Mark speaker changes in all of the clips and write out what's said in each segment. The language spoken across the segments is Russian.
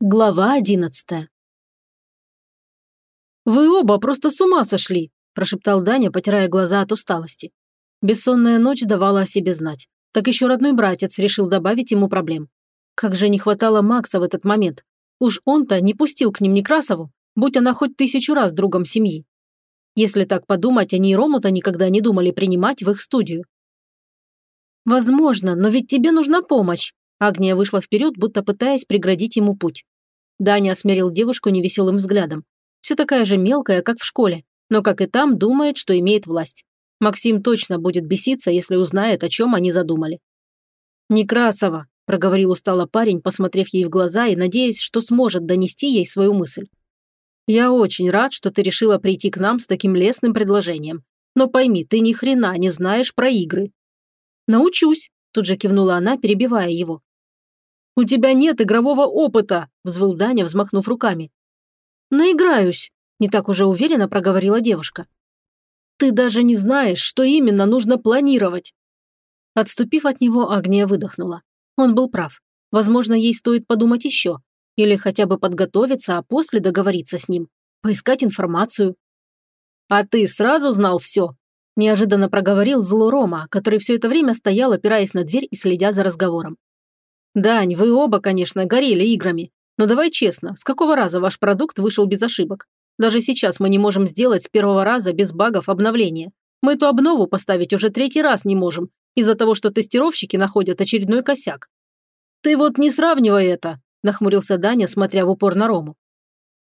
Speaker 1: Глава одиннадцатая. «Вы оба просто с ума сошли!» – прошептал Даня, потирая глаза от усталости. Бессонная ночь давала о себе знать. Так еще родной братец решил добавить ему проблем. Как же не хватало Макса в этот момент. Уж он-то не пустил к ним Некрасову, будь она хоть тысячу раз другом семьи. Если так подумать, они и Рому-то никогда не думали принимать в их студию. «Возможно, но ведь тебе нужна помощь», Агния вышла вперед, будто пытаясь преградить ему путь. Даня осмерил девушку невеселым взглядом. Все такая же мелкая, как в школе, но, как и там, думает, что имеет власть. Максим точно будет беситься, если узнает, о чем они задумали. «Некрасова», – проговорил устало парень, посмотрев ей в глаза и надеясь, что сможет донести ей свою мысль. «Я очень рад, что ты решила прийти к нам с таким лестным предложением. Но пойми, ты ни хрена не знаешь про игры». «Научусь», – тут же кивнула она, перебивая его. «У тебя нет игрового опыта!» – взвыл Даня, взмахнув руками. «Наиграюсь», – не так уже уверенно проговорила девушка. «Ты даже не знаешь, что именно нужно планировать!» Отступив от него, Агния выдохнула. Он был прав. Возможно, ей стоит подумать еще. Или хотя бы подготовиться, а после договориться с ним. Поискать информацию. «А ты сразу знал все?» Неожиданно проговорил зло Рома, который все это время стоял, опираясь на дверь и следя за разговором. «Дань, вы оба, конечно, горели играми. Но давай честно, с какого раза ваш продукт вышел без ошибок? Даже сейчас мы не можем сделать с первого раза без багов обновления. Мы эту обнову поставить уже третий раз не можем, из-за того, что тестировщики находят очередной косяк. «Ты вот не сравнивай это», – нахмурился Даня, смотря в упор на Рому.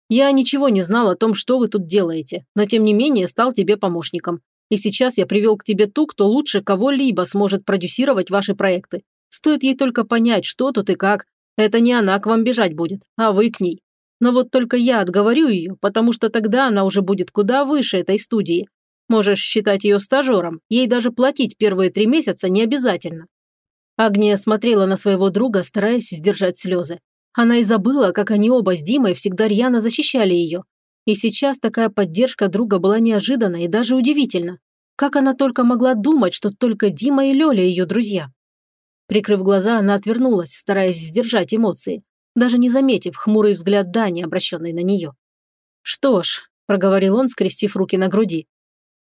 Speaker 1: «Я ничего не знал о том, что вы тут делаете, но тем не менее стал тебе помощником. И сейчас я привел к тебе ту, кто лучше кого-либо сможет продюсировать ваши проекты. Стоит ей только понять, что тут и как. Это не она к вам бежать будет, а вы к ней. Но вот только я отговорю ее, потому что тогда она уже будет куда выше этой студии. Можешь считать ее стажером, ей даже платить первые три месяца не обязательно». Агния смотрела на своего друга, стараясь сдержать слезы. Она и забыла, как они оба с Димой всегда рьяно защищали ее. И сейчас такая поддержка друга была неожиданна и даже удивительна. Как она только могла думать, что только Дима и Лёля ее друзья? Прикрыв глаза, она отвернулась, стараясь сдержать эмоции, даже не заметив хмурый взгляд Дани, обращенный на нее. «Что ж», – проговорил он, скрестив руки на груди,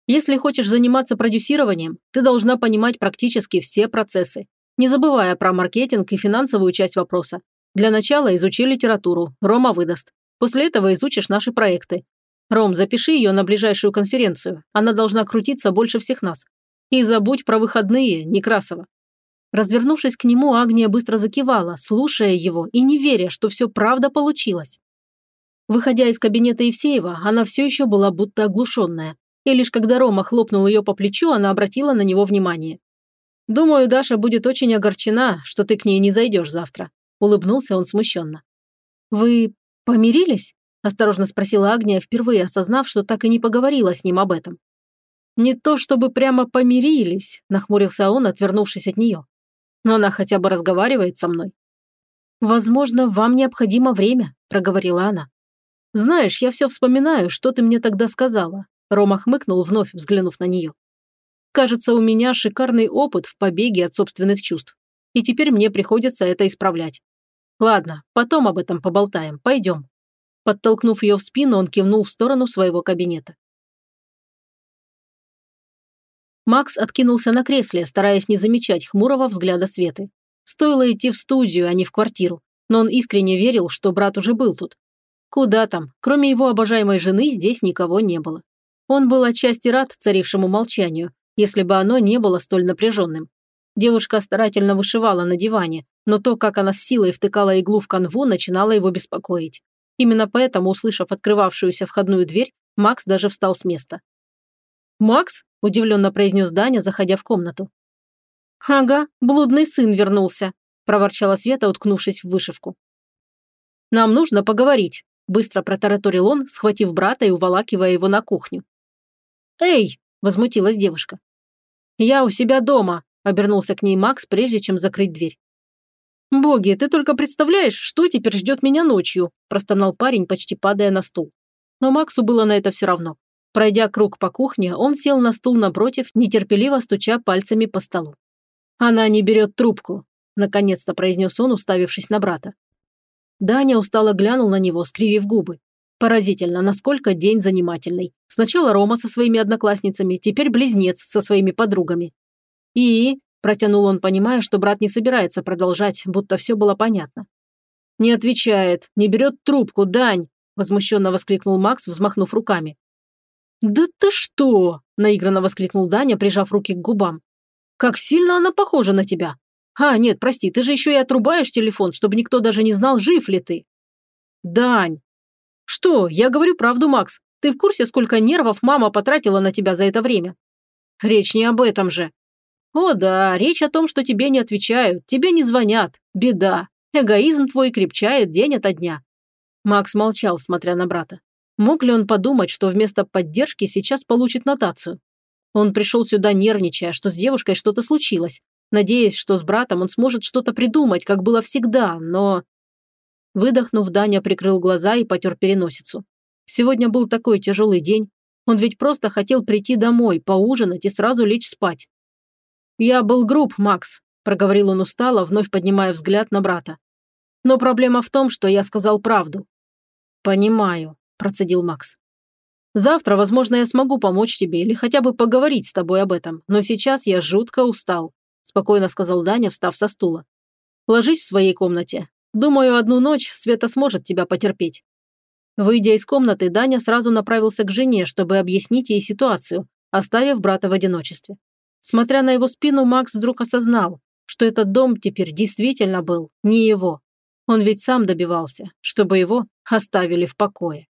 Speaker 1: «если хочешь заниматься продюсированием, ты должна понимать практически все процессы, не забывая про маркетинг и финансовую часть вопроса. Для начала изучи литературу, Рома выдаст. После этого изучишь наши проекты. Ром, запиши ее на ближайшую конференцию, она должна крутиться больше всех нас. И забудь про выходные, Некрасова. Развернувшись к нему, Агния быстро закивала, слушая его и не веря, что все правда получилось. Выходя из кабинета Евсеева, она все еще была будто оглушенная. И лишь когда Рома хлопнул ее по плечу, она обратила на него внимание. «Думаю, Даша будет очень огорчена, что ты к ней не зайдешь завтра», – улыбнулся он смущенно. «Вы помирились?» – осторожно спросила Агния, впервые осознав, что так и не поговорила с ним об этом. «Не то чтобы прямо помирились», – нахмурился он, отвернувшись от нее но она хотя бы разговаривает со мной. «Возможно, вам необходимо время», – проговорила она. «Знаешь, я все вспоминаю, что ты мне тогда сказала», – Рома хмыкнул, вновь взглянув на нее. «Кажется, у меня шикарный опыт в побеге от собственных чувств, и теперь мне приходится это исправлять. Ладно, потом об этом поболтаем, пойдем». Подтолкнув ее в спину, он кивнул в сторону своего кабинета. Макс откинулся на кресле, стараясь не замечать хмурого взгляда Светы. Стоило идти в студию, а не в квартиру, но он искренне верил, что брат уже был тут. Куда там, кроме его обожаемой жены, здесь никого не было. Он был отчасти рад царившему молчанию, если бы оно не было столь напряженным. Девушка старательно вышивала на диване, но то, как она с силой втыкала иглу в канву, начинало его беспокоить. Именно поэтому, услышав открывавшуюся входную дверь, Макс даже встал с места. «Макс?» – удивленно произнес Даня, заходя в комнату. «Ага, блудный сын вернулся», – проворчала Света, уткнувшись в вышивку. «Нам нужно поговорить», – быстро протараторил он, схватив брата и уволакивая его на кухню. «Эй!» – возмутилась девушка. «Я у себя дома», – обернулся к ней Макс, прежде чем закрыть дверь. «Боги, ты только представляешь, что теперь ждет меня ночью?» – простонал парень, почти падая на стул. Но Максу было на это все равно. Пройдя круг по кухне, он сел на стул напротив, нетерпеливо стуча пальцами по столу. «Она не берет трубку», – наконец-то произнес он, уставившись на брата. Даня устало глянул на него, скривив губы. Поразительно, насколько день занимательный. Сначала Рома со своими одноклассницами, теперь близнец со своими подругами. И, протянул он, понимая, что брат не собирается продолжать, будто все было понятно. «Не отвечает, не берет трубку, Дань!» – возмущенно воскликнул Макс, взмахнув руками. «Да ты что!» – наигранно воскликнул Даня, прижав руки к губам. «Как сильно она похожа на тебя! А, нет, прости, ты же еще и отрубаешь телефон, чтобы никто даже не знал, жив ли ты!» «Дань!» «Что? Я говорю правду, Макс. Ты в курсе, сколько нервов мама потратила на тебя за это время?» «Речь не об этом же!» «О да, речь о том, что тебе не отвечают, тебе не звонят. Беда. Эгоизм твой крепчает день ото дня». Макс молчал, смотря на брата. Мог ли он подумать, что вместо поддержки сейчас получит нотацию? Он пришел сюда нервничая, что с девушкой что-то случилось, надеясь, что с братом он сможет что-то придумать, как было всегда, но... Выдохнув, Даня прикрыл глаза и потер переносицу. Сегодня был такой тяжелый день. Он ведь просто хотел прийти домой, поужинать и сразу лечь спать. «Я был груб, Макс проговорил он устало, вновь поднимая взгляд на брата. Но проблема в том, что я сказал правду. Понимаю, процедил Макс. Завтра, возможно, я смогу помочь тебе или хотя бы поговорить с тобой об этом, но сейчас я жутко устал, спокойно сказал Даня, встав со стула. Ложись в своей комнате. Думаю, одну ночь Света сможет тебя потерпеть. Выйдя из комнаты, Даня сразу направился к жене, чтобы объяснить ей ситуацию, оставив брата в одиночестве. Смотря на его спину, Макс вдруг осознал, что этот дом теперь действительно был не его. Он ведь сам добивался, чтобы его оставили в покое.